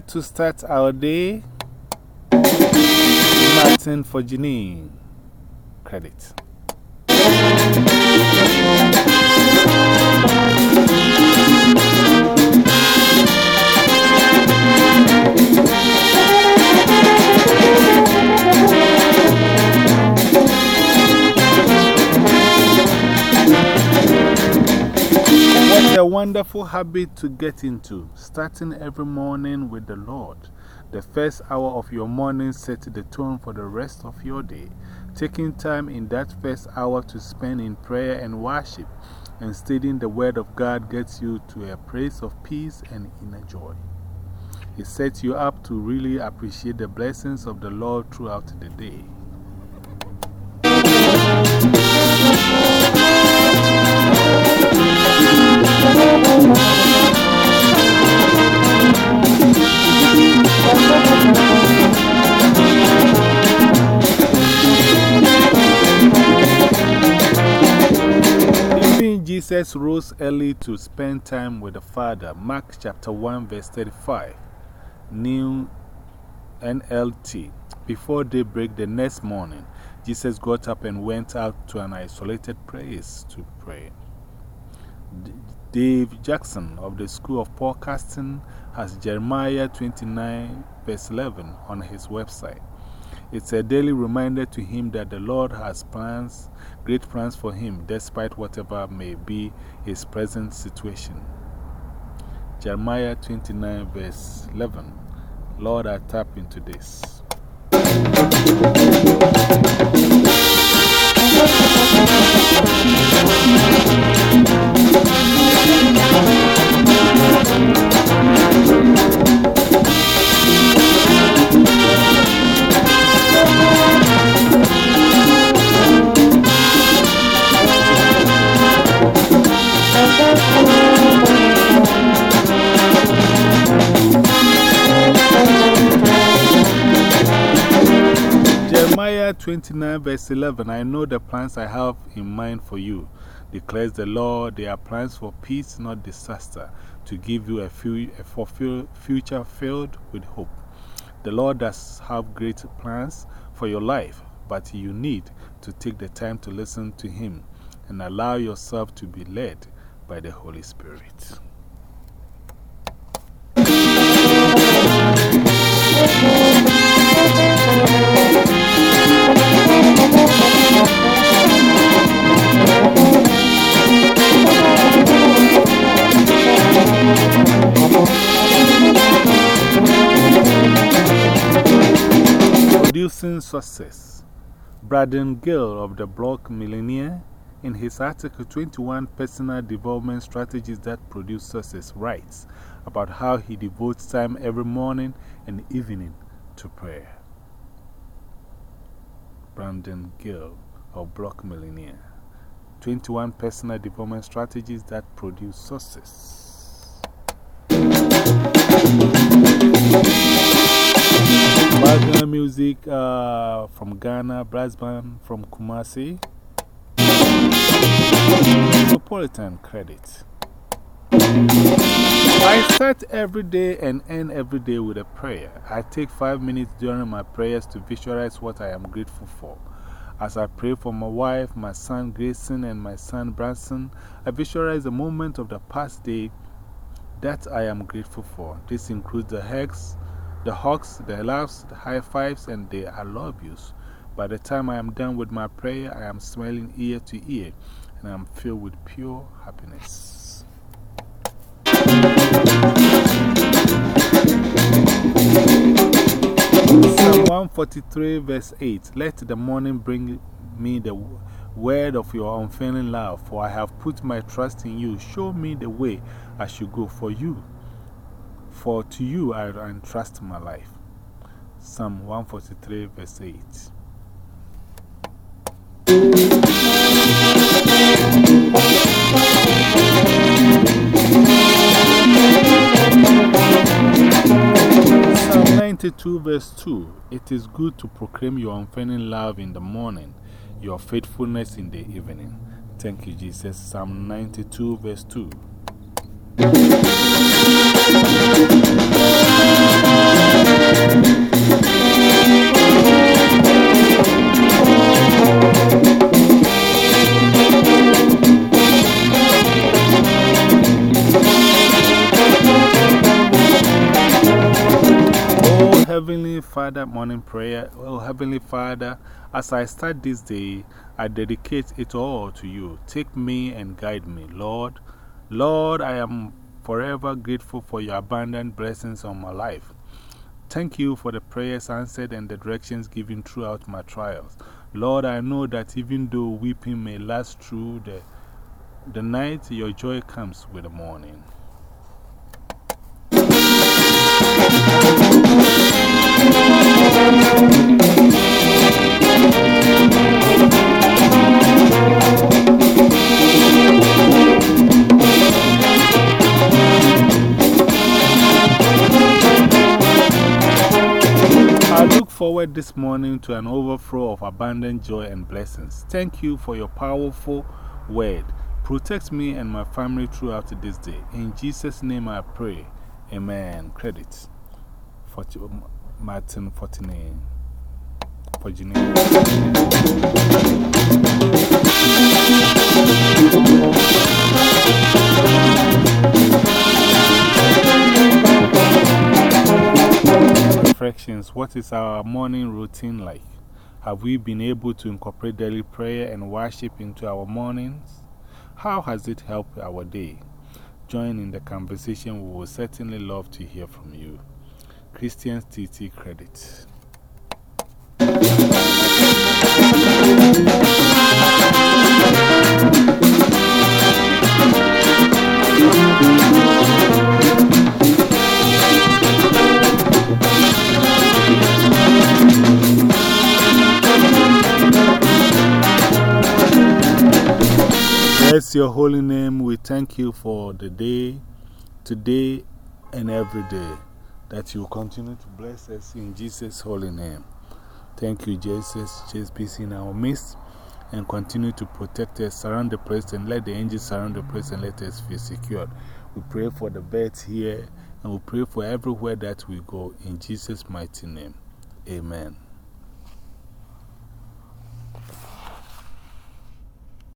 to start our day? Martin for Janine. Credit. Wonderful habit to get into, starting every morning with the Lord. The first hour of your morning sets the tone for the rest of your day. Taking time in that first hour to spend in prayer and worship and studying the Word of God gets you to a place of peace and inner joy. It sets you up to really appreciate the blessings of the Lord throughout the day. Jesus rose early to spend time with the Father. Mark chapter 1, verse 35. New NLT. Before daybreak the next morning, Jesus got up and went out to an isolated place to pray. Dave Jackson of the School of Podcasting has Jeremiah 29, verse 11 on his website. It's a daily reminder to him that the Lord has plans, great plans for him, despite whatever may be his present situation. Jeremiah 29, verse 11. Lord, I tap into this. 29, verse 11 I know the plans I have in mind for you, declares the Lord. They are plans for peace, not disaster, to give you a, a future filled with hope. The Lord does have great plans for your life, but you need to take the time to listen to Him and allow yourself to be led by the Holy Spirit. Success Brandon Gill of the blog Millionaire, in his article 21 Personal Development Strategies That Produce Success, writes about how he devotes time every morning and evening to prayer. Brandon Gill of Blog Millionaire 21 Personal Development Strategies That Produce Success. Background music uh, from Ghana, brass band from Kumasi. Metropolitan credit. I start every day and end every day with a prayer. I take five minutes during my prayers to visualize what I am grateful for. As I pray for my wife, my son Grayson, and my son Branson, I visualize a moment of the past day that I am grateful for. This includes the hugs, the hugs, the laughs, the high fives, and the I love yous. By the time I am done with my prayer, I am smiling ear to ear and I am filled with pure happiness. Psalm 143, verse 8 Let the morning bring me the word of your unfailing love, for I have put my trust in you. Show me the way I should go for you. For to you I entrust my life. Psalm 143, verse 8. Psalm 92, verse 2 It is good to proclaim your unfailing love in the morning, your faithfulness in the evening. Thank you, Jesus. Psalm 92, verse 2. Father morning prayer. Oh, Heavenly Father, as I start this day, I dedicate it all to you. Take me and guide me, Lord. Lord, I am forever grateful for your abundant blessings on my life. Thank you for the prayers answered and the directions given throughout my trials. Lord, I know that even though weeping may last through the, the night, your joy comes with the morning. Forward this morning to an overflow of abundant joy and blessings. Thank you for your powerful word. Protect me and my family throughout this day. In Jesus' name I pray. Amen. Credits. Martin 49. For Reflections What is our morning routine like? Have we been able to incorporate daily prayer and worship into our mornings? How has it helped our day? Join in the conversation. We will certainly love to hear from you. Christians TT Credit. Bless your holy name. We thank you for the day, today, and every day that you continue to bless us in Jesus' holy name. Thank you, Jesus. Be in our midst and continue to protect us, surround the place, and let the angels surround the place and let us feel secured. We pray for the birds here and we pray for everywhere that we go in Jesus' mighty name. Amen.